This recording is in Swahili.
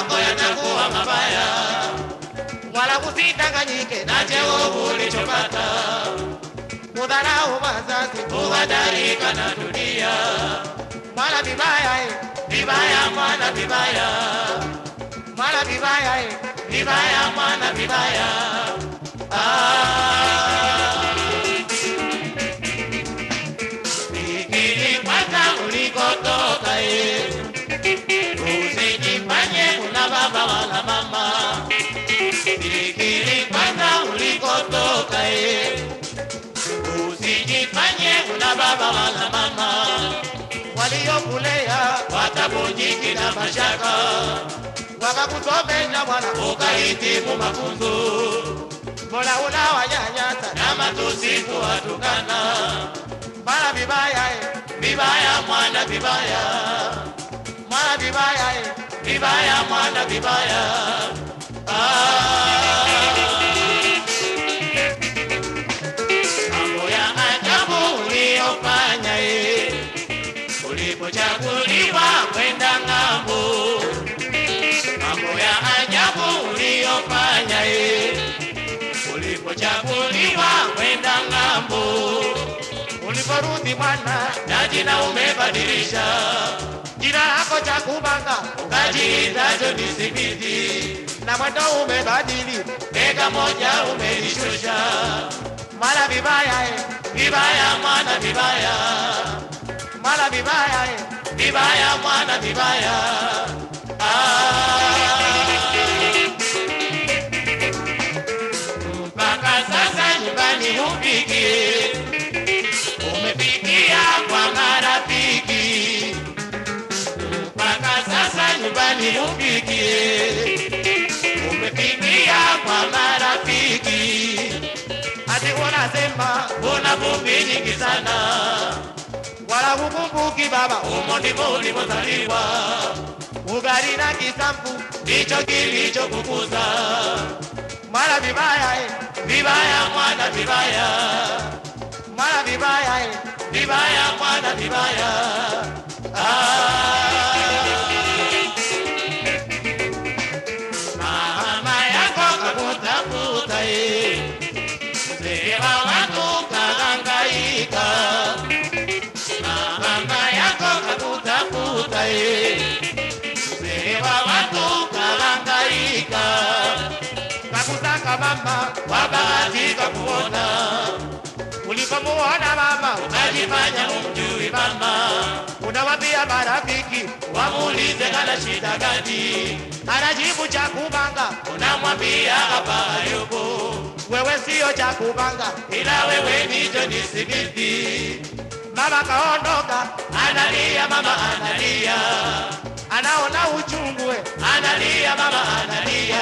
wako yatakuwa mabaya, wala usidanganyike na cheo ulichopata. Kudharau wazazi kuhadarika na dunia. mwana vibaya eh, Vibaya mwana, vibaya. Mwana vibaya eh. vibaya mwana, vibaya na mashaka wakakusomesha mwana ukahitimu mafunzo mbona unawanyanyasa na matusi kuwatukana. mwana vibaya eh, Vibaya mwana, vibaya mwana vibaya eh. vibaya mwana, vibaya Ah. Mambo ya ajabu uliyofanya eh, ulipochaguliwa ulipochaguliwa kwenda ng'ambo. uliporudi mwana na jina umebadilisha, jina lako cha kubanga ukajiita John Simithi, na mwendo umebadili bega moja umelishusha. mwana vibaya eh, Vibaya mwana, vibaya mwana vibaya eh. vibaya mwana, vibaya unasema Una vumbi nyingi sana, wala hukumbuki baba humo ndimo ulipozaliwa, ugali na kisambu ndicho kilichokukuza. mwana vibaya Vibaya mwana, vibaya. Mwana vibaya vibaya mwana, vibaya mama Wabahatika kuona. Ulipomuona mama ukajifanya umjui mama, unawambia marafiki wamuulize kana shida gani, anajibu cha kubanga unamwambia hapa hayupo, wewe sio cha kubanga ila wewe ni John mama kaondoka Analia mama analia, anaona uchungwe, analia mama analia